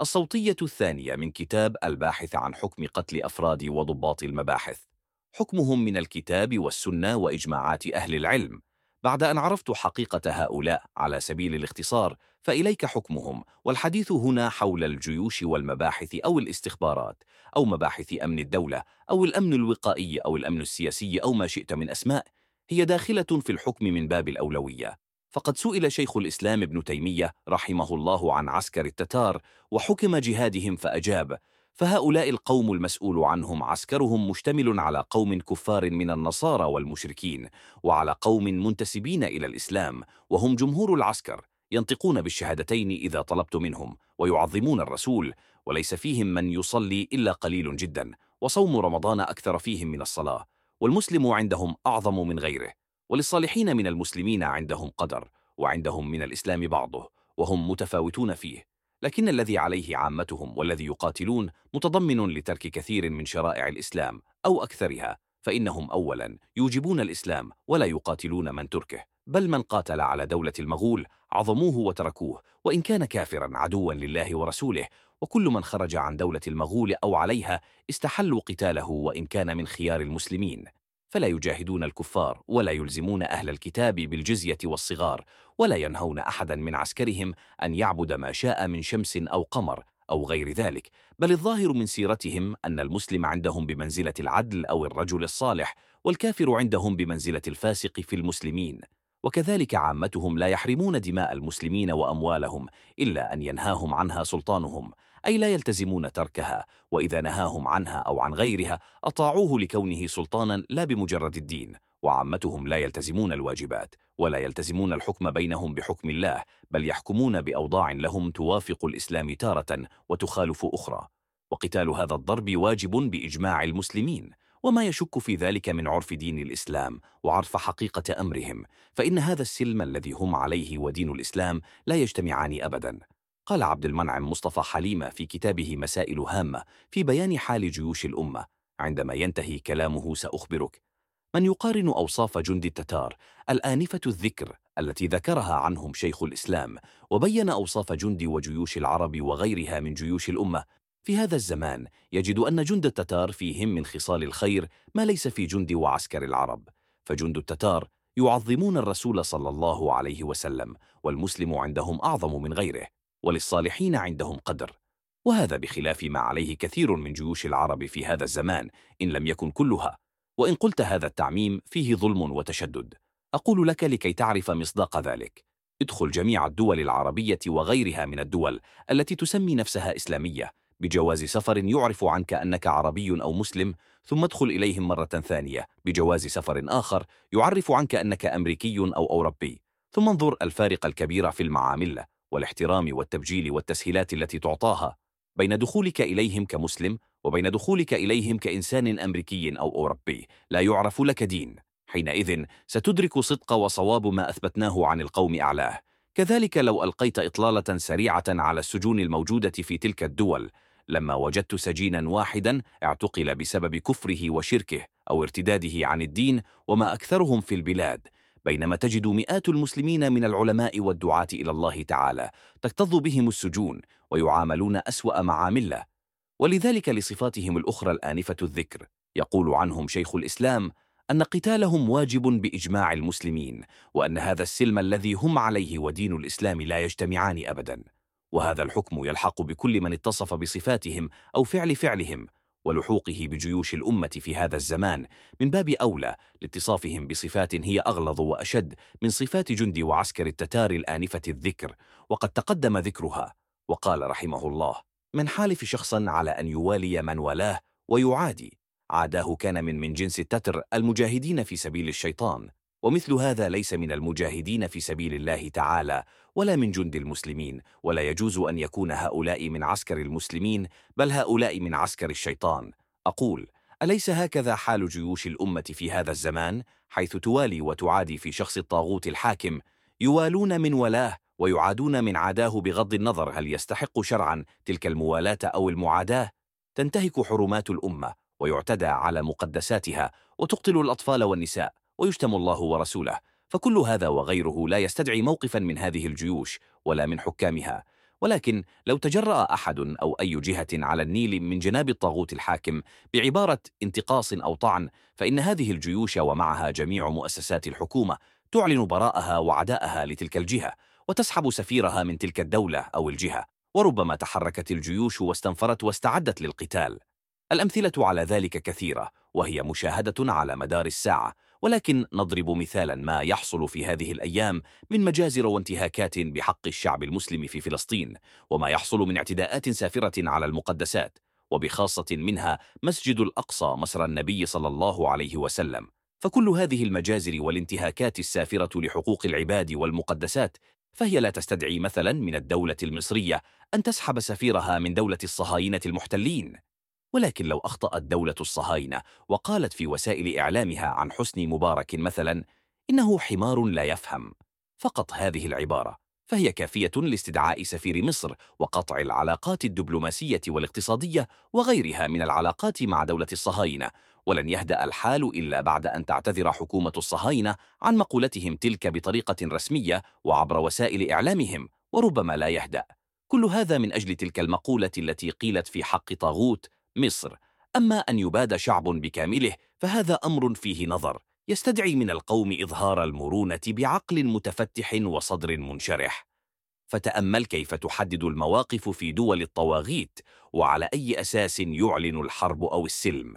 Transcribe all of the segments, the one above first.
الصوتية الثانية من كتاب الباحث عن حكم قتل أفراد وضباط المباحث. حكمهم من الكتاب والسنة وإجماعات أهل العلم. بعد أن عرفت حقيقة هؤلاء على سبيل الاختصار فإليك حكمهم. والحديث هنا حول الجيوش والمباحث أو الاستخبارات أو مباحث أمن الدولة أو الأمن الوقائي أو الأمن السياسي أو ما شئت من أسماء. هي داخلة في الحكم من باب الأولوية. فقد سئل شيخ الإسلام ابن تيمية رحمه الله عن عسكر التتار وحكم جهادهم فأجاب فهؤلاء القوم المسؤول عنهم عسكرهم مشتمل على قوم كفار من النصارى والمشركين وعلى قوم منتسبين إلى الإسلام وهم جمهور العسكر ينطقون بالشهادتين إذا طلبت منهم ويعظمون الرسول وليس فيهم من يصلي إلا قليل جدا وصوم رمضان أكثر فيهم من الصلاة والمسلم عندهم أعظم من غيره. وللصالحين من المسلمين عندهم قدر وعندهم من الإسلام بعضه وهم متفاوتون فيه. لكن الذي عليه عامتهم والذي يقاتلون متضمن لترك كثير من شرائع الإسلام أو أكثرها فإنهم أولا يوجبون الإسلام ولا يقاتلون من تركه بل من قاتل على دولة المغول عظموه وتركوه وإن كان كافرا عدوا لله ورسوله وكل من خرج عن دولة المغول أو عليها استحلوا قتاله وإن كان من خيار المسلمين. فلا يجاهدون الكفار ولا يلزمون أهل الكتاب بالجزية والصغار ولا ينهون أحدا من عسكرهم أن يعبد ما شاء من شمس أو قمر أو غير ذلك. بل الظاهر من سيرتهم أن المسلم عندهم بمنزلة العدل أو الرجل الصالح والكافر عندهم بمنزلة الفاسق في المسلمين. وكذلك عامتهم لا يحرمون دماء المسلمين وأموالهم إلا أن ينهاهم عنها سلطانهم. أي لا يلتزمون تركها وإذا نهاهم عنها أو عن غيرها أطاعوه لكونه سلطانا لا بمجرد الدين. وعامتهم لا يلتزمون الواجبات ولا يلتزمون الحكم بينهم بحكم الله بل يحكمون بأوضاع لهم توافق الإسلام تارة وتخالف أخرى. وقتال هذا الضرب واجب بإجماع المسلمين. وما يشك في ذلك من عرف دين الإسلام وعرف حقيقة أمرهم فإن هذا السلم الذي هم عليه ودين الإسلام لا يجتمعان أبدا. قال عبد المنعم مصطفى حليمة في كتابه مسائل هامة في بيان حال جيوش الأمة. عندما ينتهي كلامه سأخبرك. من يقارن أوصاف جند التتار الآنفة الذكر التي ذكرها عنهم شيخ الإسلام وبين أوصاف جند وجيوش العرب وغيرها من جيوش الأمة. في هذا الزمان يجد أن جند التتار فيهم من خصال الخير ما ليس في جند وعسكر العرب. فجند التتار يعظمون الرسول صلى الله عليه وسلم والمسلم عندهم أعظم من غيره. وللصالحين عندهم قدر. وهذا بخلاف ما عليه كثير من جيوش العرب في هذا الزمان إن لم يكن كلها. وإن قلت هذا التعميم فيه ظلم وتشدد. أقول لك لكي تعرف مصداق ذلك. ادخل جميع الدول العربية وغيرها من الدول التي تسمي نفسها إسلامية. بجواز سفر يعرف عنك أنك عربي أو مسلم ثم ادخل إليهم مرة ثانية. بجواز سفر آخر يعرف عنك أنك أمريكي أو أوروبي. ثم انظر الفارق الكبير في المعاملة. والاحترام والتبجيل والتسهيلات التي تعطاها بين دخولك إليهم كمسلم وبين دخولك إليهم كإنسان أمريكي أو أوروبي لا يعرف لك دين. حينئذ ستدرك صدق وصواب ما أثبتناه عن القوم أعلاه. كذلك لو ألقيت إطلالة سريعة على السجون الموجودة في تلك الدول لما وجدت سجينا واحدا اعتقل بسبب كفره وشركه أو ارتداده عن الدين وما أكثرهم في البلاد. بينما تجد مئات المسلمين من العلماء والدعاة إلى الله تعالى تكتظ بهم السجون ويعاملون أسوأ معاملة ولذلك لصفاتهم الأخرى الآنفة الذكر. يقول عنهم شيخ الإسلام أن قتالهم واجب بإجماع المسلمين وأن هذا السلم الذي هم عليه ودين الإسلام لا يجتمعان أبدا. وهذا الحكم يلحق بكل من اتصف بصفاتهم أو فعل فعلهم ولحوقه بجيوش الأمة في هذا الزمان من باب أولى لاتصافهم بصفات هي أغلظ وأشد من صفات جند وعسكر التتار الآنفة الذكر وقد تقدم ذكرها وقال رحمه الله من حالف شخصا على أن يوالي من والاه ويعادي عاداه كان من من جنس التتر المجاهدين في سبيل الشيطان ومثل هذا ليس من المجاهدين في سبيل الله تعالى ولا من جند المسلمين ولا يجوز أن يكون هؤلاء من عسكر المسلمين بل هؤلاء من عسكر الشيطان. أقول أليس هكذا حال جيوش الأمة في هذا الزمان؟ حيث توالي وتعادي في شخص الطاغوت الحاكم. يوالون من ولاه ويعادون من عاداه بغض النظر هل يستحق شرعا تلك الموالاة أو المعاداة؟ تنتهك حرمات الأمة ويعتدى على مقدساتها وتقتل الأطفال والنساء. ويشتم الله ورسوله فكل هذا وغيره لا يستدعي موقفا من هذه الجيوش ولا من حكامها. ولكن لو تجرأ أحد أو أي جهة على النيل من جناب الطاغوت الحاكم بعبارة انتقاص أو طعن فإن هذه الجيوش ومعها جميع مؤسسات الحكومة تعلن براءها وعداءها لتلك الجهة وتسحب سفيرها من تلك الدولة أو الجهة وربما تحركت الجيوش واستنفرت واستعدت للقتال. الأمثلة على ذلك كثيرة وهي مشاهدة على مدار الساعة. ولكن نضرب مثالا ما يحصل في هذه الأيام من مجازر وانتهاكات بحق الشعب المسلم في فلسطين وما يحصل من اعتداءات سافرة على المقدسات وبخاصة منها مسجد الأقصى مسرى النبي صلى الله عليه وسلم. فكل هذه المجازر والانتهاكات السافرة لحقوق العباد والمقدسات فهي لا تستدعي مثلا من الدولة المصرية أن تسحب سفيرها من دولة الصهاينة المحتلين. ولكن لو أخطأت دولة الصهاينة وقالت في وسائل إعلامها عن حسني مبارك مثلا إنه حمار لا يفهم. فقط هذه العبارة فهي كافية لاستدعاء سفير مصر وقطع العلاقات الدبلوماسية والاقتصادية وغيرها من العلاقات مع دولة الصهاينة ولن يهدأ الحال إلا بعد أن تعتذر حكومة الصهاينة عن مقولتهم تلك بطريقة رسمية وعبر وسائل إعلامهم وربما لا يهدأ. كل هذا من أجل تلك المقولة التي قيلت في حق طاغوت مصر. أما أن يباد شعب بكامله فهذا أمر فيه نظر. يستدعي من القوم إظهار المرونة بعقل متفتح وصدر منشرح. فتأمل كيف تحدد المواقف في دول الطواغيت وعلى أي أساس يعلن الحرب أو السلم.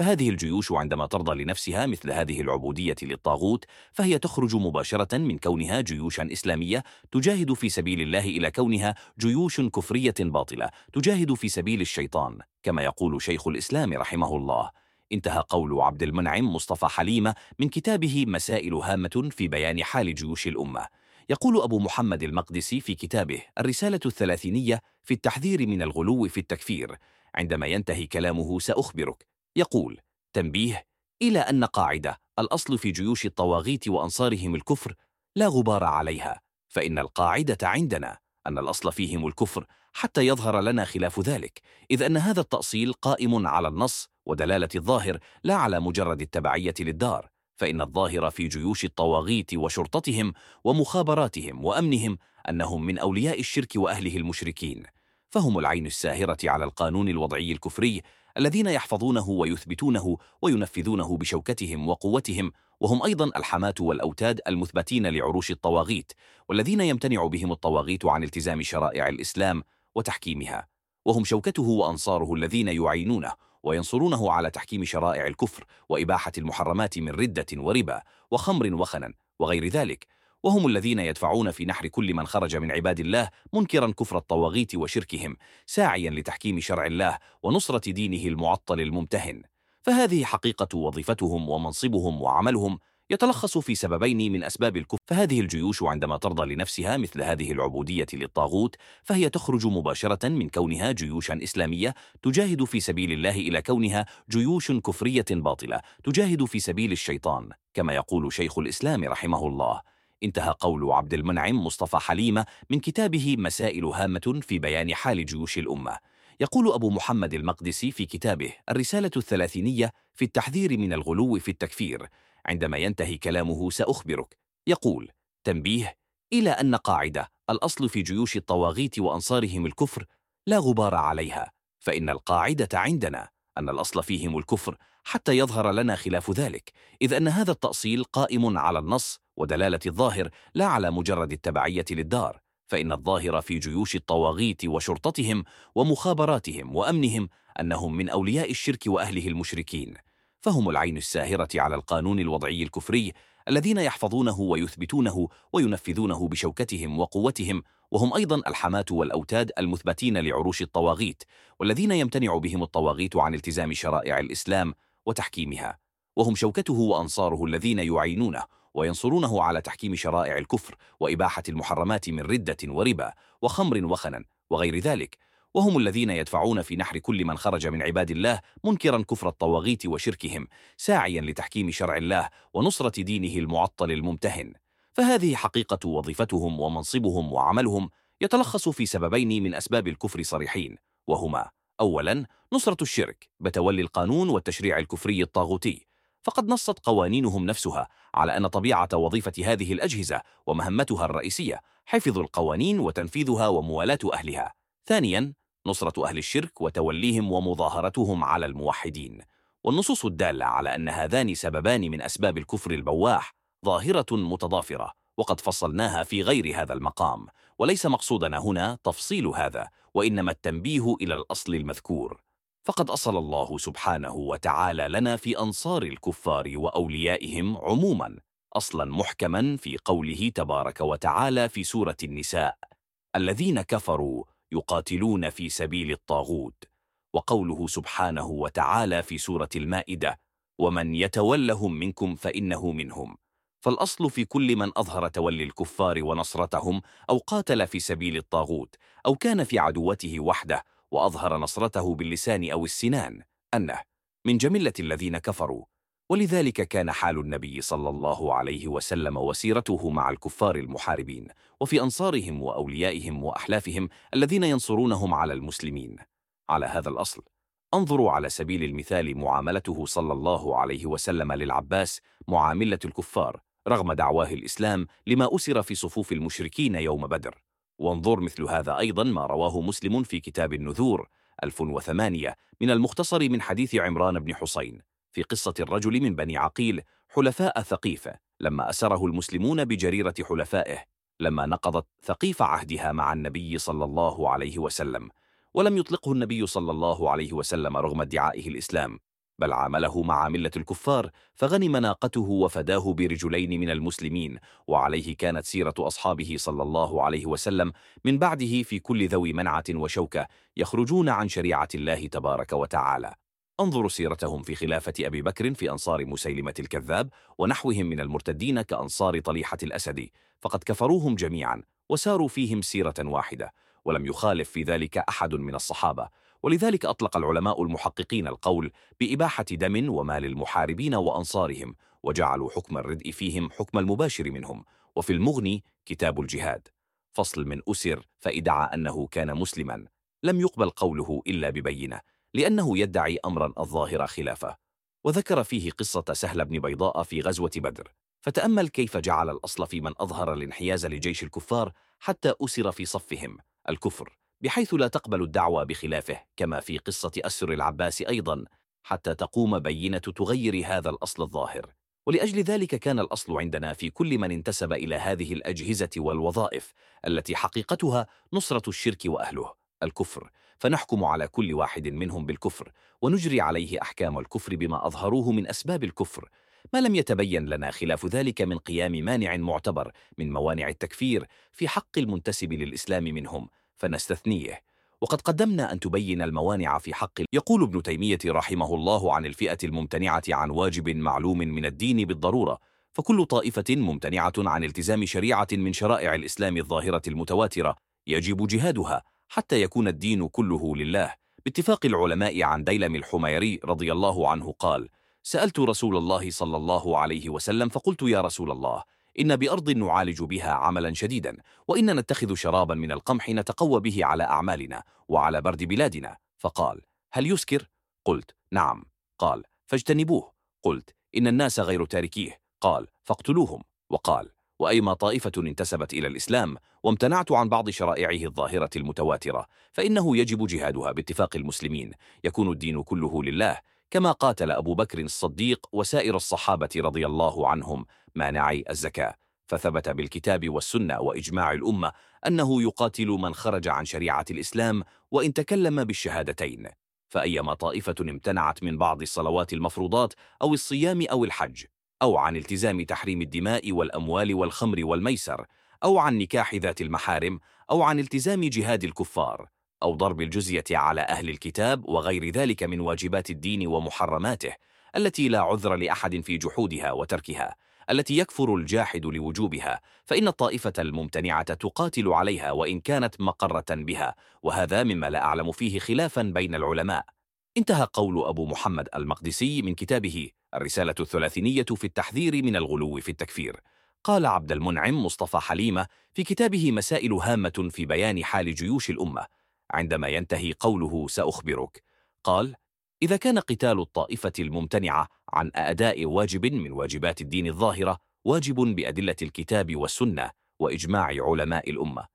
فهذه الجيوش عندما ترضى لنفسها مثل هذه العبودية للطاغوت فهي تخرج مباشرة من كونها جيوشا إسلامية تجاهد في سبيل الله إلى كونها جيوش كفرية باطلة تجاهد في سبيل الشيطان كما يقول شيخ الإسلام رحمه الله. انتهى قول عبد المنعم مصطفى حليمة من كتابه مسائل هامة في بيان حال جيوش الأمة. يقول أبو محمد المقدسي في كتابه الرسالة الثلاثينية في التحذير من الغلو في التكفير عندما ينتهي كلامه سأخبرك يقول تنبيه إلى أن قاعدة الأصل في جيوش الطواغيت وأنصارهم الكفر لا غبار عليها فإن القاعدة عندنا أن الأصل فيهم الكفر حتى يظهر لنا خلاف ذلك إذ أن هذا التأصيل قائم على النص ودلالة الظاهر لا على مجرد التبعية للدار فإن الظاهر في جيوش الطواغيت وشرطتهم ومخابراتهم وأمنهم أنهم من أولياء الشرك وأهله المشركين فهم العين الساهرة على القانون الوضعي الكفري الذين يحفظونه ويثبتونه وينفذونه بشوكتهم وقوتهم وهم أيضا الحماة والأوتاد المثبتين لعروش الطواغيت والذين يمتنع بهم الطواغيت عن التزام شرائع الإسلام وتحكيمها. وهم شوكته وأنصاره الذين يعينونه وينصرونه على تحكيم شرائع الكفر وإباحة المحرمات من ردة وربا وخمر وخنا وغير ذلك. وهم الذين يدفعون في نحر كل من خرج من عباد الله منكرا كفر الطواغيت وشركهم ساعيا لتحكيم شرع الله ونصرة دينه المعطل الممتهن. فهذه حقيقة وظيفتهم ومنصبهم وعملهم يتلخص في سببين من أسباب الكفر. فهذه الجيوش عندما ترضى لنفسها مثل هذه العبودية للطاغوت فهي تخرج مباشرة من كونها جيوشا إسلامية تجاهد في سبيل الله إلى كونها جيوش كفرية باطلة تجاهد في سبيل الشيطان كما يقول شيخ الإسلام رحمه الله. انتهى قول عبد المنعم مصطفى حليمة من كتابه مسائل هامة في بيان حال جيوش الأمة. يقول أبو محمد المقدسي في كتابه الرسالة الثلاثينية في التحذير من الغلو في التكفير. عندما ينتهي كلامه سأخبرك. يقول تنبيه إلى أن قاعدة الأصل في جيوش الطواغيت وأنصارهم الكفر لا غبار عليها فإن القاعدة عندنا أن الأصل فيهم الكفر حتى يظهر لنا خلاف ذلك إذ أن هذا التأصيل قائم على النص ودلالة الظاهر لا على مجرد التبعية للدار فإن الظاهر في جيوش الطواغيت وشرطتهم ومخابراتهم وأمنهم أنهم من أولياء الشرك وأهله المشركين فهم العين الساهرة على القانون الوضعي الكفري الذين يحفظونه ويثبتونه وينفذونه بشوكتهم وقوتهم وهم أيضا الحماة والأوتاد المثبتين لعروش الطواغيت والذين يمتنع بهم الطواغيت عن التزام شرائع الإسلام وتحكيمها وهم شوكته وأنصاره الذين يعينونه وينصرونه على تحكيم شرائع الكفر وإباحة المحرمات من ردة وربا وخمر وخنا وغير ذلك وهم الذين يدفعون في نحر كل من خرج من عباد الله منكرا كفر الطواغيت وشركهم ساعيا لتحكيم شرع الله ونصرة دينه المعطل الممتهن. فهذه حقيقة وظيفتهم ومنصبهم وعملهم يتلخص في سببين من أسباب الكفر صريحين وهما أولا نصرة الشرك بتولي القانون والتشريع الكفري الطاغوتي. فقد نصت قوانينهم نفسها على أن طبيعة وظيفة هذه الأجهزة ومهمتها الرئيسية حفظ القوانين وتنفيذها وموالاة أهلها. ثانيا نصرة أهل الشرك وتوليهم ومظاهرتهم على الموحدين. والنصوص الدالة على أن هذان سببان من أسباب الكفر البواح ظاهرة متضافرة. وقد فصلناها في غير هذا المقام وليس مقصودنا هنا تفصيل هذا وإنما التنبيه إلى الأصل المذكور. فقد أصل الله سبحانه وتعالى لنا في أنصار الكفار وأوليائهم عموما أصلا محكما في قوله تبارك وتعالى في سورة النساء الذين كفروا يقاتلون في سبيل الطاغوت. وقوله سبحانه وتعالى في سورة المائدة ومن يتولهم منكم فإنه منهم. فالأصل في كل من أظهر تولي الكفار ونصرتهم أو قاتل في سبيل الطاغوت أو كان في عدوته وحده وأظهر نصرته باللسان أو السنان أنه من جملة الذين كفروا. ولذلك كان حال النبي صلى الله عليه وسلم وسيرته مع الكفار المحاربين وفي أنصارهم وأوليائهم وأحلافهم الذين ينصرونهم على المسلمين. على هذا الأصل انظروا على سبيل المثال معاملته صلى الله عليه وسلم للعباس معاملة الكفار رغم دعواه الإسلام لما أسر في صفوف المشركين يوم بدر. وانظر مثل هذا أيضا ما رواه مسلم في كتاب النذور 1008 من المختصر من حديث عمران بن حسين في قصة الرجل من بني عقيل حلفاء ثقيفة لما أسره المسلمون بجريرة حلفائه لما نقضت ثقيف عهدها مع النبي صلى الله عليه وسلم. ولم يطلقه النبي صلى الله عليه وسلم رغم ادعائه الإسلام. بل عامله مع ملة الكفار فغنم ناقته وفداه برجلين من المسلمين وعليه كانت سيرة أصحابه صلى الله عليه وسلم من بعده في كل ذوي منعة وشوكة يخرجون عن شريعة الله تبارك وتعالى. انظروا سيرتهم في خلافة أبي بكر في أنصار مسيلمة الكذاب ونحوهم من المرتدين كأنصار طليحة الأسد فقد كفروهم جميعا وساروا فيهم سيرة واحدة ولم يخالف في ذلك أحد من الصحابة. ولذلك أطلق العلماء المحققين القول بإباحة دم ومال المحاربين وأنصارهم وجعلوا حكم الردء فيهم حكم المباشر منهم وفي المغني كتاب الجهاد. فصل من أسر فإدعى أنه كان مسلما. لم يقبل قوله إلا ببينة لأنه يدعي أمرا الظاهر خلافه. وذكر فيه قصة سهل بن بيضاء في غزوة بدر. فتأمل كيف جعل الأصل في من أظهر الانحياز لجيش الكفار حتى أسر في صفهم الكفر. بحيث لا تقبل الدعوة بخلافه كما في قصة أسر العباس أيضا حتى تقوم بينة تغير هذا الأصل الظاهر. ولأجل ذلك كان الأصل عندنا في كل من انتسب إلى هذه الأجهزة والوظائف التي حقيقتها نصرة الشرك وأهله الكفر. فنحكم على كل واحد منهم بالكفر ونجري عليه أحكام الكفر بما أظهروه من أسباب الكفر. ما لم يتبين لنا خلاف ذلك من قيام مانع معتبر من موانع التكفير في حق المنتسب للإسلام منهم فنستثنيه. وقد قدمنا أن تبين الموانع في حق يقول ابن تيمية رحمه الله عن الفئة الممتنعة عن واجب معلوم من الدين بالضرورة فكل طائفة ممتنعة عن التزام شريعة من شرائع الإسلام الظاهرة المتواترة يجب جهادها حتى يكون الدين كله لله. باتفاق العلماء عن ديلم الحميري رضي الله عنه قال سألت رسول الله صلى الله عليه وسلم فقلت يا رسول الله إن بأرض نعالج بها عملا شديدا وإن نتخذ شرابا من القمح نتقوى به على أعمالنا وعلى برد بلادنا. فقال هل يسكر؟ قلت نعم. قال فاجتنبوه. قلت إن الناس غير تاركيه. قال فاقتلوهم. وقال وأيما طائفة انتسبت إلى الإسلام وامتنعت عن بعض شرائعه الظاهرة المتواترة فإنه يجب جهادها باتفاق المسلمين. يكون الدين كله لله كما قاتل أبو بكر الصديق وسائر الصحابة رضي الله عنهم مانعي الزكاة. فثبت بالكتاب والسنة وإجماع الأمة أنه يقاتل من خرج عن شريعة الإسلام وإن تكلم بالشهادتين. فأيما طائفة امتنعت من بعض الصلوات المفروضات أو الصيام أو الحج أو عن التزام تحريم الدماء والأموال والخمر والميسر أو عن نكاح ذات المحارم أو عن التزام جهاد الكفار. أو ضرب الجزية على أهل الكتاب وغير ذلك من واجبات الدين ومحرماته التي لا عذر لأحد في جحودها وتركها التي يكفر الجاحد لوجوبها فإن الطائفة الممتنعة تقاتل عليها وإن كانت مقرة بها وهذا مما لا أعلم فيه خلافا بين العلماء. انتهى قول أبو محمد المقدسي من كتابه الرسالة الثلاثينية في التحذير من الغلو في التكفير. قال عبد المنعم مصطفى حليمة في كتابه مسائل هامة في بيان حال جيوش الأمة عندما ينتهي قوله سأخبرك. قال إذا كان قتال الطائفة الممتنعة عن أداء واجب من واجبات الدين الظاهرة واجب بأدلة الكتاب والسنة وإجماع علماء الأمة.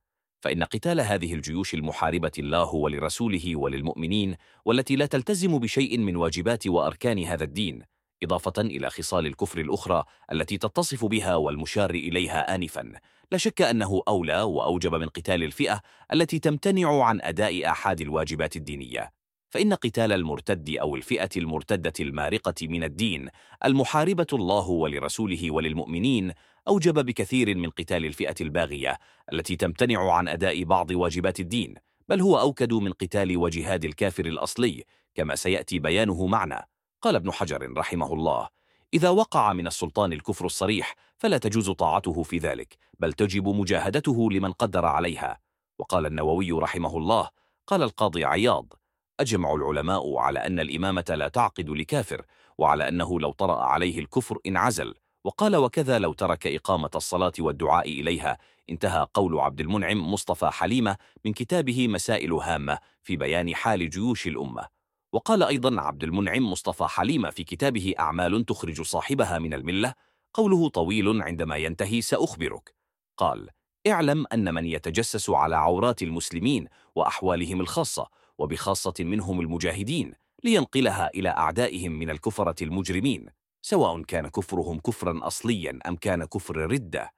فإن قتال هذه الجيوش المحاربة الله ولرسوله وللمؤمنين والتي لا تلتزم بشيء من واجبات وأركان هذا الدين إضافة إلى خصال الكفر الأخرى التي تتصف بها والمشار إليها آنفا لا شك أنه أولى وأوجب من قتال الفئة التي تمتنع عن أداء أحد الواجبات الدينية. فإن قتال المرتد أو الفئة المرتدة المارقة من الدين المحاربة الله ولرسوله وللمؤمنين أوجب بكثير من قتال الفئة الباغية التي تمتنع عن أداء بعض واجبات الدين بل هو أوكد من قتال وجهاد الكافر الأصلي كما سيأتي بيانه معنا. قال ابن حجر رحمه الله إذا وقع من السلطان الكفر الصريح فلا تجوز طاعته في ذلك بل تجب مجاهدته لمن قدر عليها. وقال النووي رحمه الله قال القاضي عياض أجمع العلماء على أن الإمامة لا تعقد لكافر وعلى أنه لو طرأ عليه الكفر انعزل. وقال وكذا لو ترك إقامة الصلاة والدعاء إليها. انتهى قول عبد المنعم مصطفى حليمة من كتابه مسائل هامة في بيان حال جيوش الأمة. وقال أيضا عبد المنعم مصطفى حليمة في كتابه أعمال تخرج صاحبها من الملة قوله طويل عندما ينتهي سأخبرك. قال اعلم أن من يتجسس على عورات المسلمين وأحوالهم الخاصة وبخاصة منهم المجاهدين لينقلها إلى أعدائهم من الكفرة المجرمين سواء كان كفرهم كفرا أصليا أم كان كفر ردة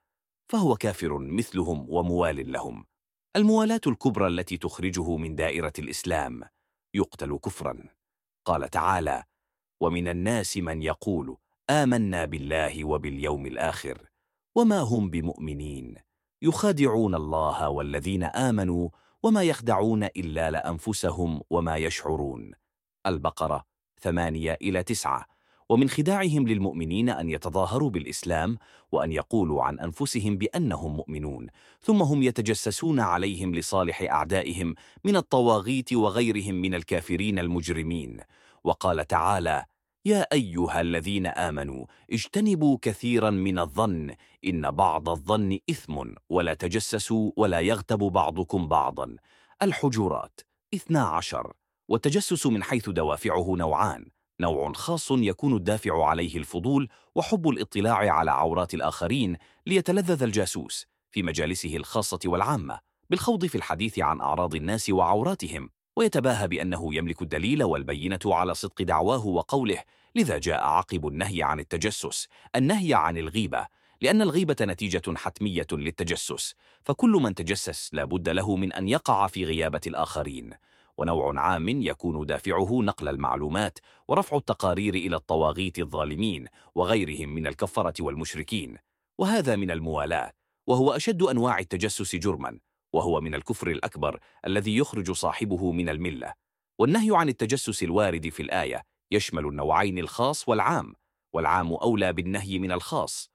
فهو كافر مثلهم وموال لهم. الموالاة الكبرى التي تخرجه من دائرة الإسلام يقتل كفرا. قال تعالى ومن الناس من يقول آمنا بالله وباليوم الآخر وما هم بمؤمنين. يخادعون الله والذين آمنوا وما يخدعون إلا لأنفسهم وما يشعرون. البقرة ثمانية إلى تسعة. ومن خداعهم للمؤمنين أن يتظاهروا بالإسلام وأن يقولوا عن أنفسهم بأنهم مؤمنون. ثم هم يتجسسون عليهم لصالح أعدائهم من الطواغيت وغيرهم من الكافرين المجرمين. وقال تعالى يا أيها الذين آمنوا اجتنبوا كثيرا من الظن إن بعض الظن إثم ولا تجسسوا ولا يغتب بعضكم بعضا. الحجرات 12 والتجسس من حيث دوافعه نوعان نوع خاص يكون الدافع عليه الفضول وحب الاطلاع على عورات الآخرين ليتلذذ الجاسوس في مجالسه الخاصة والعامة بالخوض في الحديث عن أعراض الناس وعوراتهم. ويتباهى بأنه يملك الدليل والبينة على صدق دعواه وقوله لذا جاء عقب النهي عن التجسس. النهي عن الغيبة لأن الغيبة نتيجة حتمية للتجسس فكل من تجسس لا بد له من أن يقع في غيابة الآخرين ونوع عام يكون دافعه نقل المعلومات ورفع التقارير إلى الطواغيت الظالمين وغيرهم من الكفرة والمشركين وهذا من الموالاة وهو أشد أنواع التجسس جرما. وهو من الكفر الأكبر الذي يخرج صاحبه من الملة. والنهي عن التجسس الوارد في الآية يشمل النوعين الخاص والعام والعام أولى بالنهي من الخاص.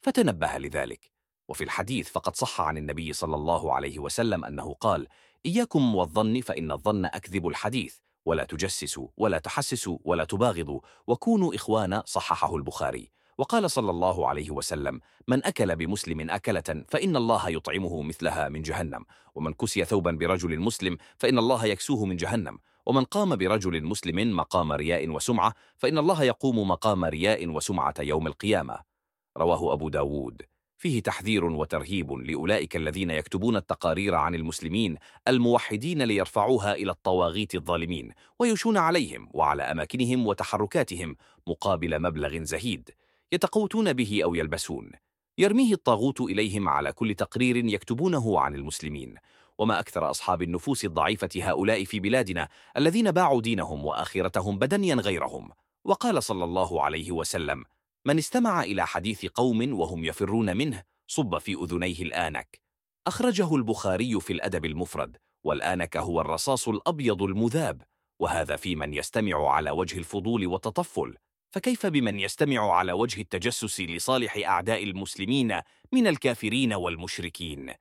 فتنبه لذلك. وفي الحديث فقد صح عن النبي صلى الله عليه وسلم أنه قال إياكم والظن فإن الظن أكذب الحديث ولا تجسسوا ولا تحسسوا ولا تباغضوا وكونوا إخوانا صححه البخاري. وقال صلى الله عليه وسلم من أكل بمسلم أكلة فإن الله يطعمه مثلها من جهنم. ومن كسي ثوبا برجل مسلم فإن الله يكسوه من جهنم. ومن قام برجل مسلم مقام رياء وسمعة فإن الله يقوم مقام رياء وسمعة يوم القيامة. رواه أبو داود. فيه تحذير وترهيب لأولئك الذين يكتبون التقارير عن المسلمين الموحدين ليرفعوها إلى الطواغيت الظالمين ويشون عليهم وعلى أماكنهم وتحركاتهم مقابل مبلغ زهيد. يتقوتون به أو يلبسون. يرميه الطاغوت إليهم على كل تقرير يكتبونه عن المسلمين. وما أكثر أصحاب النفوس الضعيفة هؤلاء في بلادنا الذين باعوا دينهم وآخرتهم بدنيا غيرهم. وقال صلى الله عليه وسلم من استمع إلى حديث قوم وهم يفرون منه صب في أذنيه الآنك. أخرجه البخاري في الأدب المفرد والآنك هو الرصاص الأبيض المذاب وهذا في من يستمع على وجه الفضول والتطفل. فكيف بمن يستمع على وجه التجسس لصالح أعداء المسلمين من الكافرين والمشركين؟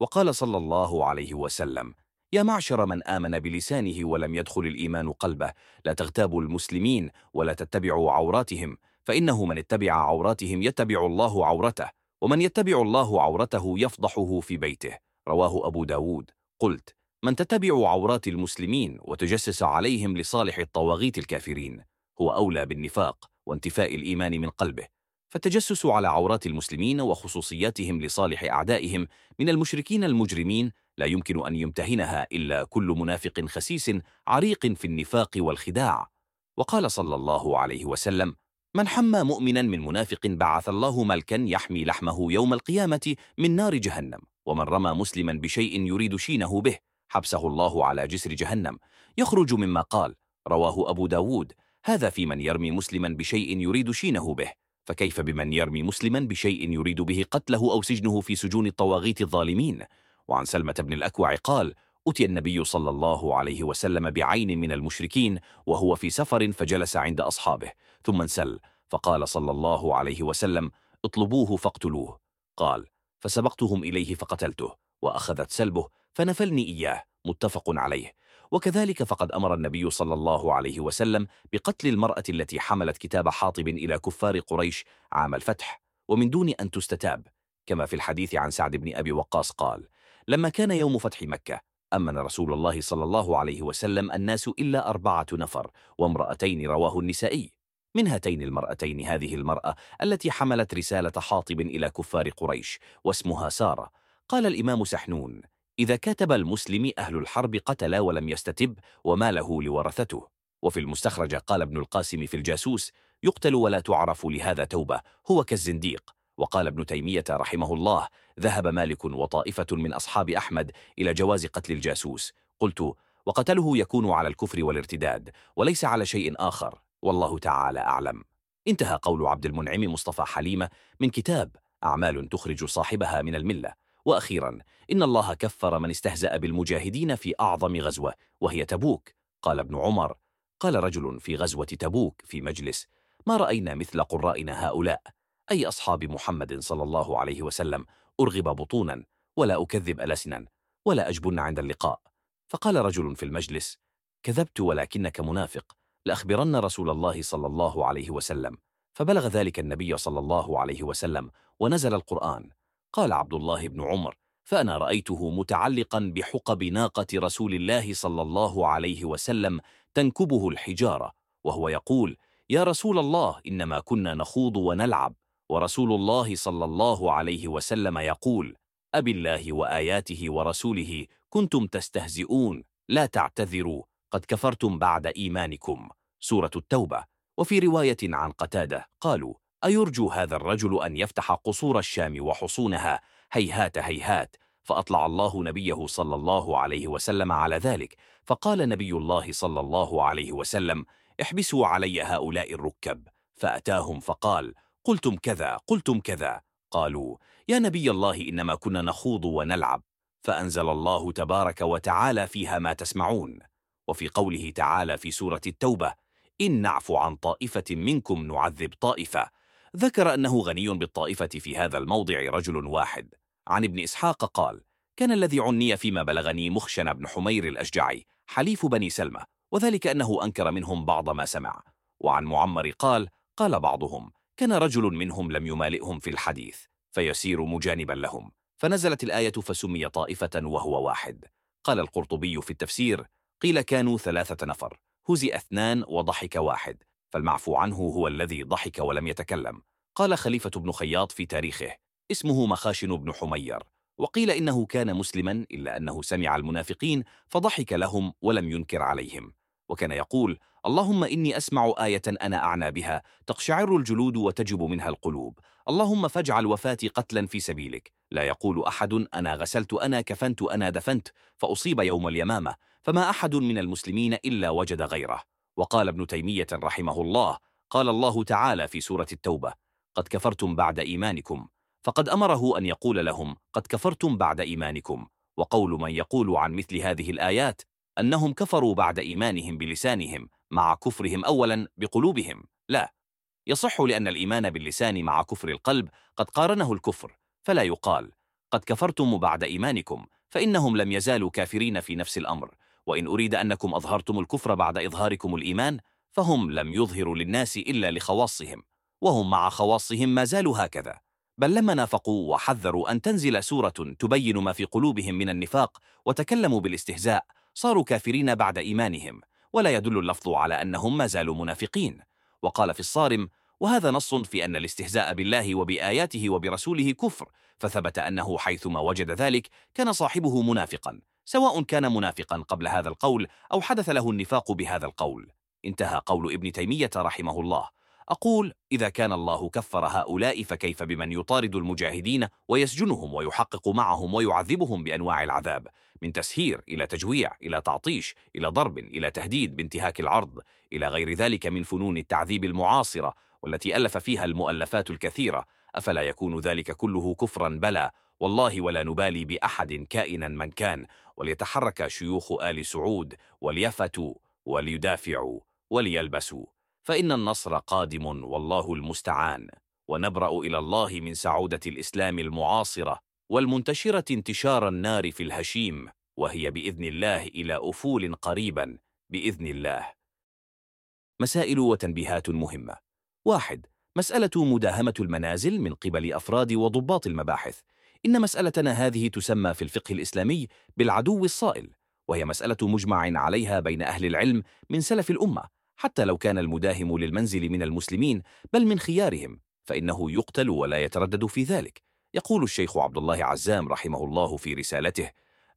وقال صلى الله عليه وسلم يا معشر من آمن بلسانه ولم يدخل الإيمان قلبه لا تغتابوا المسلمين ولا تتبعوا عوراتهم فإنه من اتبع عوراتهم يتبع الله عورته ومن يتبع الله عورته يفضحه في بيته. رواه أبو داود. قلت من تتبع عورات المسلمين وتجسس عليهم لصالح الطواغيت الكافرين. هو أولى بالنفاق وانتفاء الإيمان من قلبه فالتجسس على عورات المسلمين وخصوصياتهم لصالح أعدائهم من المشركين المجرمين لا يمكن أن يمتهنها إلا كل منافق خسيس عريق في النفاق والخداع. وقال صلى الله عليه وسلم من حمى مؤمنا من منافق بعث الله ملكا يحمي لحمه يوم القيامة من نار جهنم ومن رمى مسلما بشيء يريد شينه به حبسه الله على جسر جهنم. يخرج مما قال رواه أبو داود هذا في من يرمي مسلما بشيء يريد شينه به فكيف بمن يرمي مسلما بشيء يريد به قتله أو سجنه في سجون الطواغيت الظالمين؟ وعن سلمة بن الأكوع قال أتي النبي صلى الله عليه وسلم بعين من المشركين وهو في سفر فجلس عند أصحابه ثم انسل فقال صلى الله عليه وسلم اطلبوه فاقتلوه. قال فسبقتهم إليه فقتلته وأخذت سلبه فنفلني إياه متفق عليه. وكذلك فقد أمر النبي صلى الله عليه وسلم بقتل المرأة التي حملت كتاب حاطب إلى كفار قريش عام الفتح ومن دون أن تستتاب كما في الحديث عن سعد بن أبي وقاص قال لما كان يوم فتح مكة أمن رسول الله صلى الله عليه وسلم الناس إلا أربعة نفر وامرأتين رواه النسائي. من هاتين المرأتين هذه المرأة التي حملت رسالة حاطب إلى كفار قريش واسمها سارة؟ قال الإمام سحنون إذا كتب المسلم أهل الحرب قتل ولم يستتب وماله لورثته. وفي المستخرج قال ابن القاسم في الجاسوس يقتل ولا تعرف لهذا توبة هو كالزنديق. وقال ابن تيمية رحمه الله ذهب مالك وطائفة من أصحاب أحمد إلى جواز قتل الجاسوس. قلت وقتله يكون على الكفر والارتداد وليس على شيء آخر والله تعالى أعلم. انتهى قول عبد المنعم مصطفى حليمة من كتاب أعمال تخرج صاحبها من الملة. وأخيرا إن الله كفر من استهزأ بالمجاهدين في أعظم غزوة وهي تبوك. قال ابن عمر قال رجل في غزوة تبوك في مجلس ما رأينا مثل قرائنا هؤلاء؟ أي أصحاب محمد صلى الله عليه وسلم أرغب بطونا ولا أكذب ألسنا ولا أجبن عند اللقاء. فقال رجل في المجلس كذبت ولكنك منافق لأخبرن رسول الله صلى الله عليه وسلم. فبلغ ذلك النبي صلى الله عليه وسلم ونزل القرآن. قال عبد الله بن عمر فأنا رأيته متعلقا بحقب ناقة رسول الله صلى الله عليه وسلم تنكبه الحجارة وهو يقول يا رسول الله إنما كنا نخوض ونلعب. ورسول الله صلى الله عليه وسلم يقول أب الله وآياته ورسوله كنتم تستهزئون لا تعتذروا قد كفرتم بعد إيمانكم. سورة التوبة. وفي رواية عن قتادة قالوا أيرجو هذا الرجل أن يفتح قصور الشام وحصونها. هيهات هيهات. فأطلع الله نبيه صلى الله عليه وسلم على ذلك. فقال نبي الله صلى الله عليه وسلم احبسوا علي هؤلاء الركب. فأتاهم فقال قلتم كذا قلتم كذا. قالوا يا نبي الله إنما كنا نخوض ونلعب. فأنزل الله تبارك وتعالى فيها ما تسمعون. وفي قوله تعالى في سورة التوبة إن نعفو عن طائفة منكم نعذب طائفة. ذكر أنه غني بالطائفة في هذا الموضع رجل واحد. عن ابن إسحاق قال كان الذي عني فيما بلغني مخشن بن حمير الأشجعي حليف بني سلمة وذلك أنه أنكر منهم بعض ما سمع. وعن معمر قال قال بعضهم كان رجل منهم لم يمالئهم في الحديث فيسير مجانبا لهم فنزلت الآية فسمي طائفة وهو واحد. قال القرطبي في التفسير قيل كانوا ثلاثة نفر هزئ اثنان وضحك واحد فالمعفو عنه هو الذي ضحك ولم يتكلم. قال خليفة بن خياط في تاريخه اسمه مخاشن بن حمير وقيل إنه كان مسلما إلا أنه سمع المنافقين فضحك لهم ولم ينكر عليهم. وكان يقول اللهم إني أسمع آية أنا أعنى بها تقشعر الجلود وتجب منها القلوب. اللهم فاجعل وفاتي قتلا في سبيلك. لا يقول أحد أنا غسلت أنا كفنت أنا دفنت فأصيب يوم اليمامة فما أحد من المسلمين إلا وجد غيره. وقال ابن تيمية رحمه الله قال الله تعالى في سورة التوبة قد كفرتم بعد إيمانكم فقد أمره أن يقول لهم قد كفرتم بعد إيمانكم وقول من يقول عن مثل هذه الآيات أنهم كفروا بعد إيمانهم بلسانهم مع كفرهم أولا بقلوبهم. لا يصح لأن الإيمان باللسان مع كفر القلب قد قارنه الكفر فلا يقال قد كفرتم بعد إيمانكم فإنهم لم يزالوا كافرين في نفس الأمر وإن أريد أنكم أظهرتم الكفر بعد إظهاركم الإيمان فهم لم يظهروا للناس إلا لخواصهم وهم مع خواصهم ما زالوا هكذا. بل لما نافقوا وحذروا أن تنزل سورة تبين ما في قلوبهم من النفاق وتكلموا بالاستهزاء صاروا كافرين بعد إيمانهم ولا يدل اللفظ على أنهم ما زالوا منافقين. وقال في الصارم وهذا نص في أن الاستهزاء بالله وبآياته وبرسوله كفر فثبت أنه حيثما وجد ذلك كان صاحبه منافقا سواء كان منافقا قبل هذا القول أو حدث له النفاق بهذا القول. انتهى قول ابن تيمية رحمه الله. أقول إذا كان الله كفر هؤلاء فكيف بمن يطارد المجاهدين ويسجنهم ويحقق معهم ويعذبهم بأنواع العذاب؟ من تسهير إلى تجويع إلى تعطيش إلى ضرب إلى تهديد بانتهاك العرض إلى غير ذلك من فنون التعذيب المعاصرة والتي ألف فيها المؤلفات الكثيرة. أفلا يكون ذلك كله كفرا؟ بلى. والله ولا نبالي بأحد كائنا من كان وليتحرك شيوخ آل سعود وليفتوا وليدافعوا وليلبسوا فإن النصر قادم والله المستعان ونبرأ إلى الله من سعودة الإسلام المعاصرة والمنتشرة انتشار النار في الهشيم وهي بإذن الله إلى أفول قريبا بإذن الله. مسائل وتنبيهات مهمة. واحد مسألة مداهمة المنازل من قبل أفراد وضباط المباحث. إن مسألتنا هذه تسمى في الفقه الإسلامي بالعدو الصائل وهي مسألة مجمع عليها بين أهل العلم من سلف الأمة حتى لو كان المداهم للمنزل من المسلمين بل من خيارهم فإنه يقتل ولا يتردد في ذلك. يقول الشيخ عبد الله عزام رحمه الله في رسالته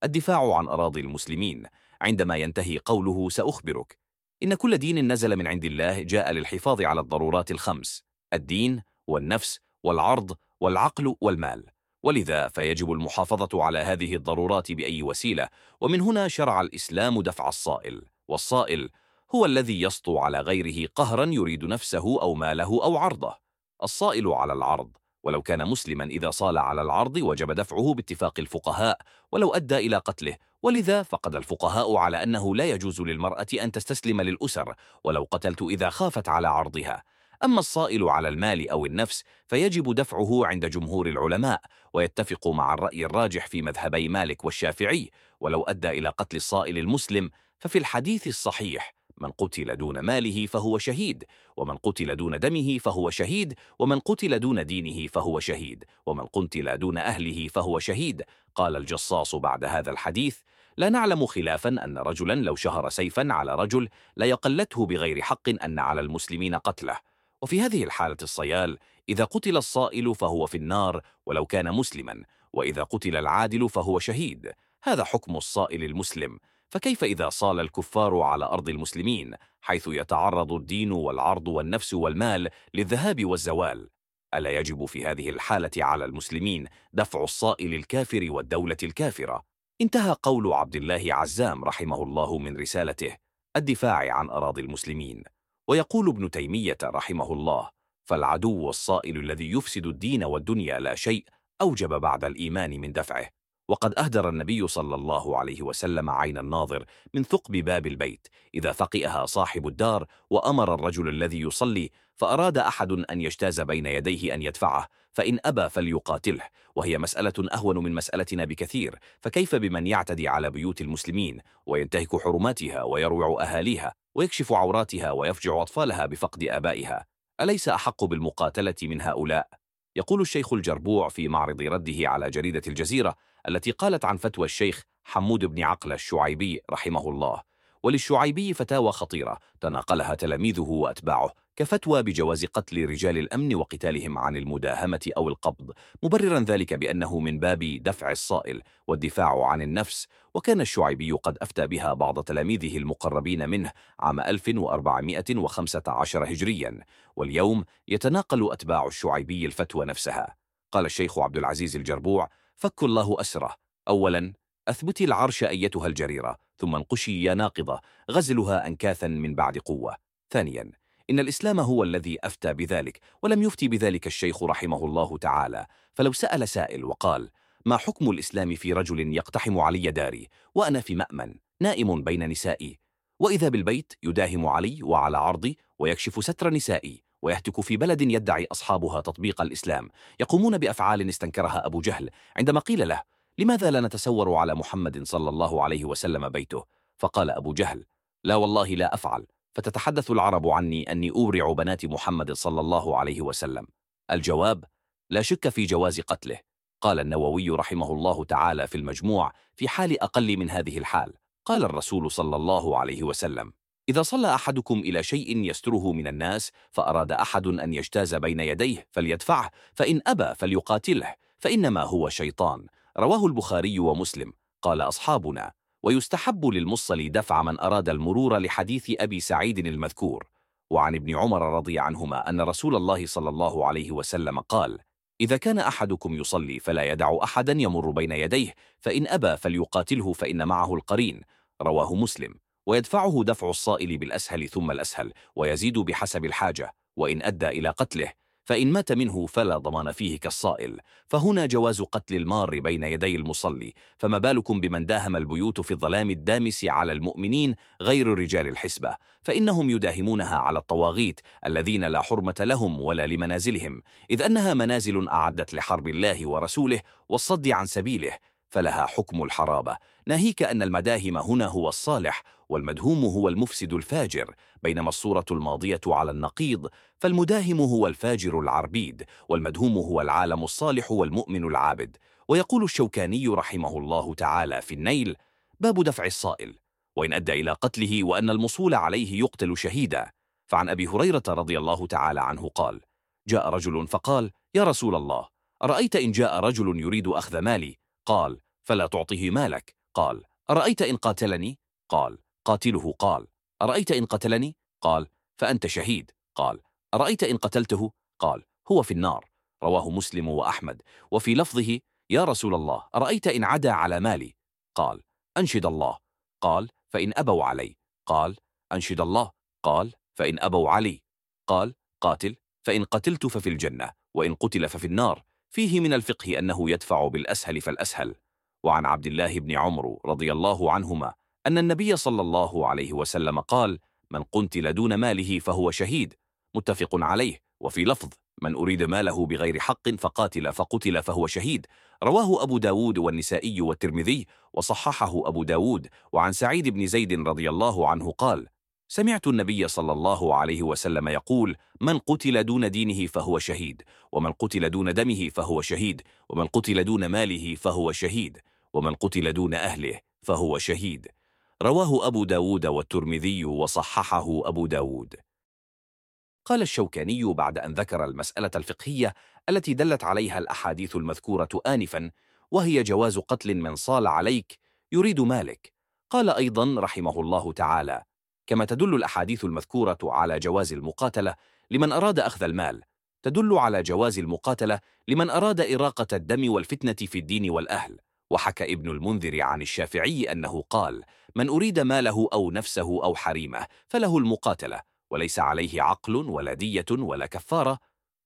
الدفاع عن أراضي المسلمين. عندما ينتهي قوله سأخبرك. إن كل دين نزل من عند الله جاء للحفاظ على الضرورات الخمس الدين والنفس والعرض والعقل والمال. ولذا فيجب المحافظة على هذه الضرورات بأي وسيلة. ومن هنا شرع الإسلام دفع الصائل. والصائل هو الذي يسطو على غيره قهرا يريد نفسه أو ماله أو عرضه. الصائل على العرض. ولو كان مسلما إذا صال على العرض وجب دفعه باتفاق الفقهاء ولو أدى إلى قتله. ولذا فقد الفقهاء على أنه لا يجوز للمرأة أن تستسلم للأسر. ولو قتلت إذا خافت على عرضها. أما الصائل على المال أو النفس فيجب دفعه عند جمهور العلماء ويتفق مع الرأي الراجح في مذهبي مالك والشافعي ولو أدى إلى قتل الصائل المسلم ففي الحديث الصحيح من قتل دون ماله فهو شهيد ومن قتل دون دمه فهو شهيد ومن قتل دون دينه فهو شهيد ومن قتل دون أهله فهو شهيد. قال الجصاص بعد هذا الحديث لا نعلم خلافا أن رجلا لو شهر سيفا على رجل ليقلته بغير حق أن على المسلمين قتله. وفي هذه الحالة الصيال إذا قتل الصائل فهو في النار ولو كان مسلما وإذا قتل العادل فهو شهيد. هذا حكم الصائل المسلم. فكيف إذا صال الكفار على أرض المسلمين حيث يتعرض الدين والعرض والنفس والمال للذهاب والزوال؟ ألا يجب في هذه الحالة على المسلمين دفع الصائل الكافر والدولة الكافرة؟ انتهى قول عبد الله عزام رحمه الله من رسالته. الدفاع عن أراضي المسلمين. ويقول ابن تيمية رحمه الله فالعدو الصائل الذي يفسد الدين والدنيا لا شيء أوجب بعد الإيمان من دفعه. وقد أهدر النبي صلى الله عليه وسلم عين الناظر من ثقب باب البيت. إذا فقئها صاحب الدار وأمر الرجل الذي يصلي فأراد أحد أن يجتاز بين يديه أن يدفعه فإن أبى فليقاتله وهي مسألة أهون من مسألتنا بكثير فكيف بمن يعتدي على بيوت المسلمين وينتهك حرماتها ويروع أهاليها ويكشف عوراتها ويفجع أطفالها بفقد آبائها أليس أحق بالمقاتلة من هؤلاء؟ يقول الشيخ الجربوع في معرض رده على جريدة الجزيرة التي قالت عن فتوى الشيخ حمود بن عقل الشعيبي رحمه الله وللشعيبي فتاوى خطيرة تناقلها تلاميذه وأتباعه كفتوى بجواز قتل رجال الأمن وقتالهم عن المداهمة أو القبض مبررا ذلك بأنه من باب دفع الصائل والدفاع عن النفس وكان الشعيبي قد أفتى بها بعض تلاميذه المقربين منه عام 1415 هجريا واليوم يتناقل أتباع الشعيبي الفتوى نفسها. قال الشيخ عبد العزيز الجربوع فك الله أسره. أولا أثبتي العرش أيتها الجريرة. ثم انقشي يا ناقضة غزلها أنكاثا من بعد قوة. ثانيا إن الإسلام هو الذي أفتى بذلك ولم يفتي بذلك الشيخ رحمه الله تعالى. فلو سأل سائل وقال ما حكم الإسلام في رجل يقتحم علي داري وأنا في مأمن نائم بين نسائي؟ وإذا بالبيت يداهم علي وعلى عرضي ويكشف ستر نسائي ويهتك في بلد يدعي أصحابها تطبيق الإسلام. يقومون بأفعال استنكرها أبو جهل عندما قيل له لماذا لا نتسور على محمد صلى الله عليه وسلم بيته؟ فقال أبو جهل لا والله لا أفعل فتتحدث العرب عني أني أورع بنات محمد صلى الله عليه وسلم. الجواب لا شك في جواز قتله. قال النووي رحمه الله تعالى في المجموع في حال أقل من هذه الحال. قال الرسول صلى الله عليه وسلم إذا صلى أحدكم إلى شيء يستره من الناس فأراد أحد أن يجتاز بين يديه فليدفعه فإن أبى فليقاتله فإنما هو شيطان. رواه البخاري ومسلم قال أصحابنا ويستحب للمصلي دفع من أراد المرور لحديث أبي سعيد المذكور وعن ابن عمر رضي عنهما أن رسول الله صلى الله عليه وسلم قال إذا كان أحدكم يصلي فلا يدع أحدا يمر بين يديه فإن أبى فليقاتله فإن معه القرين رواه مسلم. ويدفعه دفع الصائل بالأسهل ثم الأسهل ويزيد بحسب الحاجة وإن أدى إلى قتله. فإن مات منه فلا ضمان فيه كالصائل. فهنا جواز قتل المار بين يدي المصلي. فما بالكم بمن داهم البيوت في الظلام الدامس على المؤمنين غير رجال الحسبة. فإنهم يداهمونها على الطواغيت الذين لا حرمة لهم ولا لمنازلهم. إذ أنها منازل أعدت لحرب الله ورسوله والصد عن سبيله. فلها حكم الحرابة. ناهيك أن المداهم هنا هو الصالح والمدهوم هو المفسد الفاجر بينما الصورة الماضية على النقيض فالمداهم هو الفاجر العربيد والمدهوم هو العالم الصالح والمؤمن العابد. ويقول الشوكاني رحمه الله تعالى في النيل باب دفع الصائل وإن أدى إلى قتله وأن المصول عليه يقتل شهيدا. فعن أبي هريرة رضي الله تعالى عنه قال جاء رجل فقال يا رسول الله أرأيت إن جاء رجل يريد أخذ مالي؟ قال فلا تعطه مالك. قال أرأيت إن قاتلني؟ قال قاتله. قال أرأيت إن قتلني؟ قال فأنت شهيد. قال أرأيت إن قتلته؟ قال هو في النار. رواه مسلم وأحمد. وفي لفظه يا رسول الله أرأيت إن عدا على مالي؟ قال أنشد الله. قال فإن أبوا علي. قال أنشد الله. قال فإن أبوا علي. قال قاتل. فإن قتلت ففي الجنة وإن قتل ففي النار. فيه من الفقه أنه يدفع بالأسهل فالأسهل. وعن عبد الله بن عمرو رضي الله عنهما أن النبي صلى الله عليه وسلم قال من قنتل دون ماله فهو شهيد متفق عليه وفي لفظ من أريد ماله بغير حق فقاتل فقتل فهو شهيد رواه أبو داود والنسائي والترمذي وصححه أبو داود وعن سعيد بن زيد رضي الله عنه قال سمعت النبي صلى الله عليه وسلم يقول من قتل دون دينه فهو شهيد ومن قتل دون دمه فهو شهيد ومن قتل دون ماله فهو شهيد ومن قتل دون أهله فهو شهيد. رواه أبو داود والترمذي وصححه أبو داود. قال الشوكاني بعد أن ذكر المسألة الفقهية التي دلت عليها الأحاديث المذكورة آنفا وهي جواز قتل من صال عليك يريد مالك. قال أيضا رحمه الله تعالى كما تدل الأحاديث المذكورة على جواز المقاتلة لمن أراد أخذ المال تدل على جواز المقاتلة لمن أراد إراقة الدم والفتنة في الدين والأهل وحكى ابن المنذر عن الشافعي أنه قال من أريد ماله أو نفسه أو حريمه فله المقاتلة وليس عليه عقل ولا دية ولا كفارة.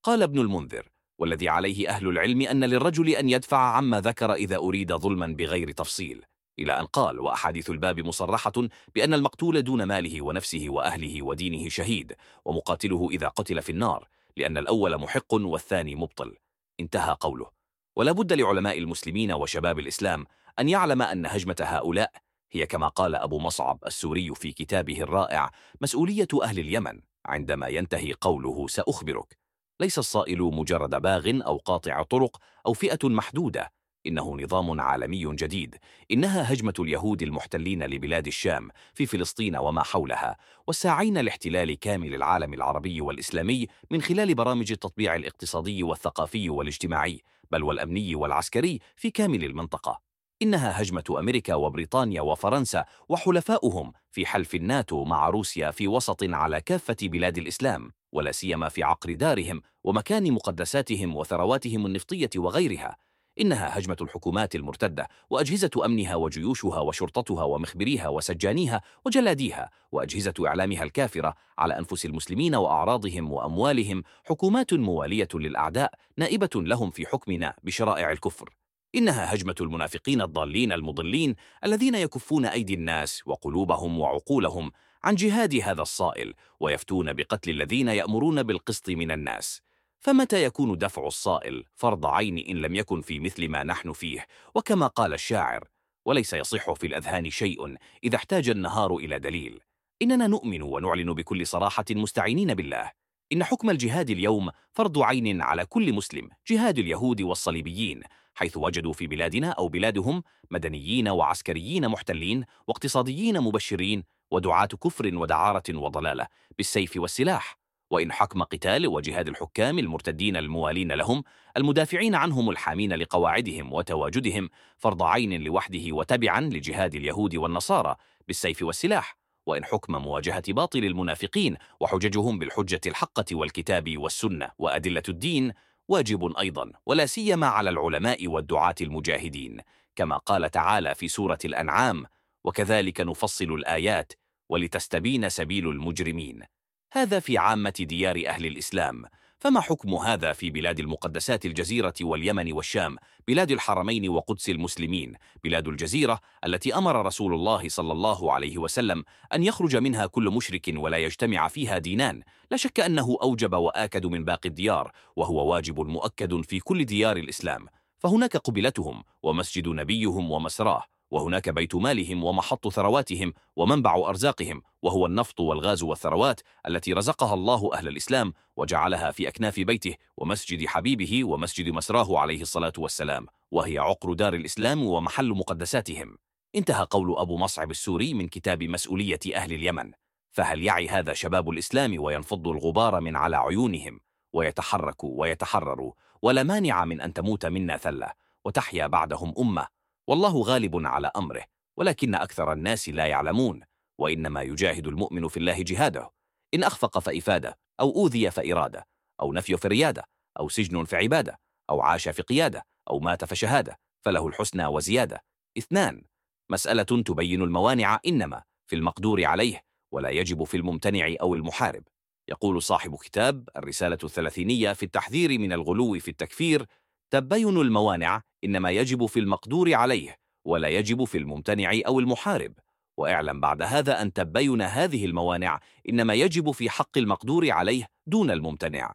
قال ابن المنذر والذي عليه أهل العلم أن للرجل أن يدفع عما ذكر إذا أريد ظلما بغير تفصيل. إلى أن قال وأحاديث الباب مصرحة بأن المقتول دون ماله ونفسه وأهله ودينه شهيد ومقاتله إذا قتل في النار لأن الأول محق والثاني مبطل. انتهى قوله. ولا بد لعلماء المسلمين وشباب الإسلام أن يعلم أن هجمة هؤلاء هي كما قال أبو مصعب السوري في كتابه الرائع مسؤولية أهل اليمن عندما ينتهي قوله سأخبرك ليس الصائل مجرد باغ أو قاطع طرق أو فئة محدودة إنه نظام عالمي جديد. إنها هجمة اليهود المحتلين لبلاد الشام في فلسطين وما حولها والساعين لاحتلال كامل العالم العربي والإسلامي من خلال برامج التطبيع الاقتصادي والثقافي والاجتماعي. بل والأمني والعسكري في كامل المنطقة. إنها هجمة أمريكا وبريطانيا وفرنسا وحلفاؤهم في حلف الناتو مع روسيا في وسط على كافة بلاد الإسلام ولا سيما في عقر دارهم ومكان مقدساتهم وثرواتهم النفطية وغيرها. إنها هجمة الحكومات المرتدة وأجهزة أمنها وجيوشها وشرطتها ومخبريها وسجانيها وجلاديها وأجهزة إعلامها الكافرة على أنفس المسلمين وأعراضهم وأموالهم حكومات موالية للأعداء نائبة لهم في حكمنا بشرائع الكفر. إنها هجمة المنافقين الضالين المضلين الذين يكفون أيدي الناس وقلوبهم وعقولهم عن جهاد هذا الصائل ويفتون بقتل الذين يأمرون بالقسط من الناس. فمتى يكون دفع الصائل فرض عين إن لم يكن في مثل ما نحن فيه؟ وكما قال الشاعر وليس يصح في الأذهان شيء إذا احتاج النهار إلى دليل. إننا نؤمن ونعلن بكل صراحة مستعينين بالله. إن حكم الجهاد اليوم فرض عين على كل مسلم جهاد اليهود والصليبيين حيث وجدوا في بلادنا أو بلادهم مدنيين وعسكريين محتلين واقتصاديين مبشرين ودعاة كفر ودعارة وضلالة بالسيف والسلاح. وإن حكم قتال وجهاد الحكام المرتدين الموالين لهم المدافعين عنهم الحامين لقواعدهم وتواجدهم فرض عين لوحده وتبعا لجهاد اليهود والنصارى بالسيف والسلاح. وإن حكم مواجهة باطل المنافقين وحججهم بالحجة الحقة والكتاب والسنة وأدلة الدين واجب أيضا ولا سيما على العلماء والدعاة المجاهدين. كما قال تعالى في سورة الأنعام وكذلك نفصل الآيات ولتستبين سبيل المجرمين هذا في عامة ديار أهل الإسلام. فما حكم هذا في بلاد المقدسات الجزيرة واليمن والشام بلاد الحرمين وقدس المسلمين بلاد الجزيرة التي أمر رسول الله صلى الله عليه وسلم أن يخرج منها كل مشرك ولا يجتمع فيها دينان؟ لا شك أنه أوجب وآكد من باقي الديار وهو واجب مؤكد في كل ديار الإسلام. فهناك قبلتهم ومسجد نبيهم ومسراه. وهناك بيت مالهم ومحط ثرواتهم ومنبع أرزاقهم وهو النفط والغاز والثروات التي رزقها الله أهل الإسلام وجعلها في أكناف بيته ومسجد حبيبه ومسجد مسراه عليه الصلاة والسلام وهي عقر دار الإسلام ومحل مقدساتهم. انتهى قول أبو مصعب السوري من كتاب مسؤولية أهل اليمن. فهل يعي هذا شباب الإسلام وينفض الغبار من على عيونهم؟ ويتحركوا ويتحرروا ولا مانع من أن تموت منا ثلة وتحيا بعدهم أمة والله غالب على أمره ولكن أكثر الناس لا يعلمون وإنما يجاهد المؤمن في الله جهاده. إن أخفق فإفادة أو أوذي فإرادة أو نفي فريادة أو سجن فعبادة أو عاش في قيادة أو مات فشهادة فله الحسنى وزيادة. اثنان مسألة تبين الموانع إنما في المقدور عليه ولا يجب في الممتنع أو المحارب. يقول صاحب كتاب الرسالة الثلاثينية في التحذير من الغلو في التكفير تبين الموانع إنما يجب في المقدور عليه ولا يجب في الممتنع أو المحارب. واعلم بعد هذا أن تبين هذه الموانع إنما يجب في حق المقدور عليه دون الممتنع.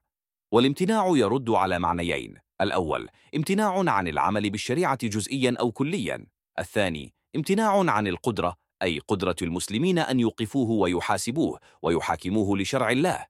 والامتناع يرد على معنيين الأول امتناع عن العمل بالشريعة جزئيا أو كليا. الثاني امتناع عن القدرة أي قدرة المسلمين أن يوقفوه ويحاسبوه ويحاكموه لشرع الله.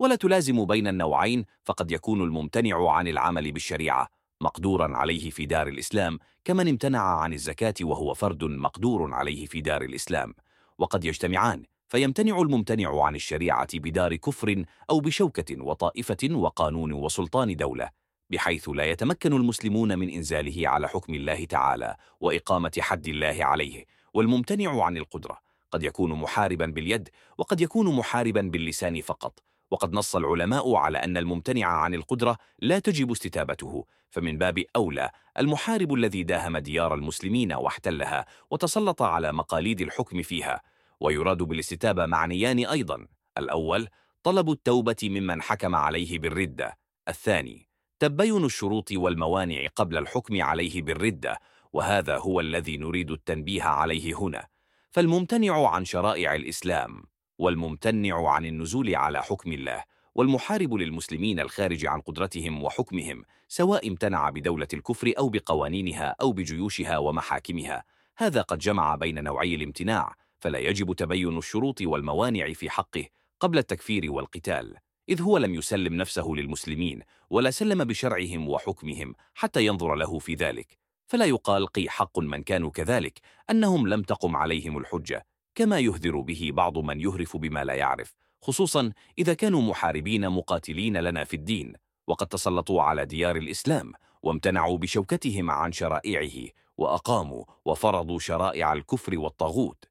ولا تلازم بين النوعين فقد يكون الممتنع عن العمل بالشريعة. مقدورا عليه في دار الإسلام كمن امتنع عن الزكاة وهو فرد مقدور عليه في دار الإسلام. وقد يجتمعان فيمتنع الممتنع عن الشريعة بدار كفر أو بشوكة وطائفة وقانون وسلطان دولة بحيث لا يتمكن المسلمون من إنزاله على حكم الله تعالى وإقامة حد الله عليه. والممتنع عن القدرة قد يكون محاربا باليد وقد يكون محاربا باللسان فقط. وقد نص العلماء على أن الممتنع عن القدرة لا تجب استتابته فمن باب أولى المحارب الذي داهم ديار المسلمين واحتلها وتسلط على مقاليد الحكم فيها ويراد بالاستتابة معنيان أيضا. الأول طلب التوبة ممن حكم عليه بالردة. الثاني تبين الشروط والموانع قبل الحكم عليه بالردة وهذا هو الذي نريد التنبيه عليه هنا. فالممتنع عن شرائع الإسلام والممتنع عن النزول على حكم الله. والمحارب للمسلمين الخارج عن قدرتهم وحكمهم سواء امتنع بدولة الكفر أو بقوانينها أو بجيوشها ومحاكمها. هذا قد جمع بين نوعي الامتناع فلا يجب تبين الشروط والموانع في حقه قبل التكفير والقتال. إذ هو لم يسلم نفسه للمسلمين ولا سلم بشرعهم وحكمهم حتى ينظر له في ذلك. فلا يقال قي حق من كانوا كذلك أنهم لم تقم عليهم الحجة كما يهذر به بعض من يهرف بما لا يعرف. خصوصا إذا كانوا محاربين مقاتلين لنا في الدين وقد تسلطوا على ديار الإسلام وامتنعوا بشوكتهم عن شرائعه وأقاموا وفرضوا شرائع الكفر والطاغوت.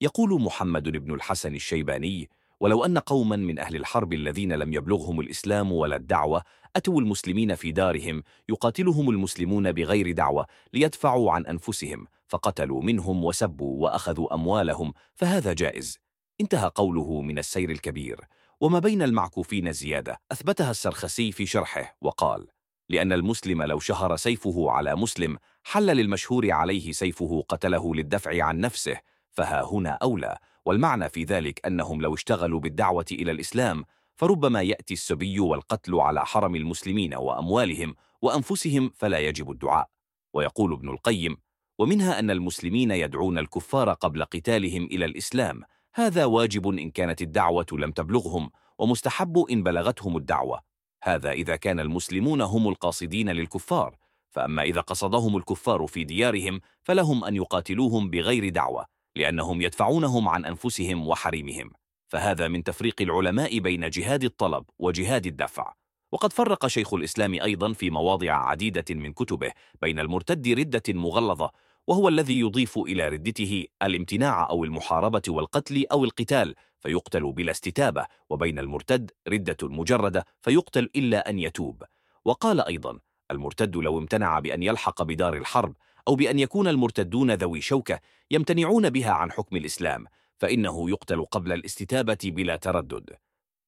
يقول محمد بن الحسن الشيباني ولو أن قوما من أهل الحرب الذين لم يبلغهم الإسلام ولا الدعوة أتوا المسلمين في دارهم يقاتلهم المسلمون بغير دعوة ليدفعوا عن أنفسهم فقتلوا منهم وسبوا وأخذوا أموالهم فهذا جائز. انتهى قوله من السير الكبير وما بين المعكوفين زيادة؟ أثبتها السرخسي في شرحه وقال لأن المسلم لو شهر سيفه على مسلم حل للمشهور عليه سيفه قتله للدفع عن نفسه فها هنا أولى. والمعنى في ذلك أنهم لو اشتغلوا بالدعوة إلى الإسلام فربما يأتي السبي والقتل على حرم المسلمين وأموالهم وأنفسهم فلا يجب الدعاء. ويقول ابن القيم ومنها أن المسلمين يدعون الكفار قبل قتالهم إلى الإسلام هذا واجب إن كانت الدعوة لم تبلغهم ومستحب إن بلغتهم الدعوة. هذا إذا كان المسلمون هم القاصدين للكفار فأما إذا قصدهم الكفار في ديارهم فلهم أن يقاتلوهم بغير دعوة لأنهم يدفعونهم عن أنفسهم وحريمهم. فهذا من تفريق العلماء بين جهاد الطلب وجهاد الدفع. وقد فرق شيخ الإسلام أيضا في مواضع عديدة من كتبه بين المرتد ردة مغلظة وهو الذي يضيف إلى ردته الامتناع أو المحاربة والقتل أو القتال فيقتل بلا استتابة وبين المرتد ردة مجردة فيقتل إلا أن يتوب. وقال أيضا المرتد لو امتنع بأن يلحق بدار الحرب أو بأن يكون المرتدون ذوي شوكة يمتنعون بها عن حكم الإسلام فإنه يقتل قبل الاستتابة بلا تردد.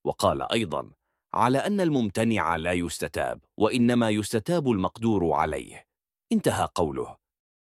وقال أيضا على أن الممتنع لا يستتاب وإنما يستتاب المقدور عليه. انتهى قوله.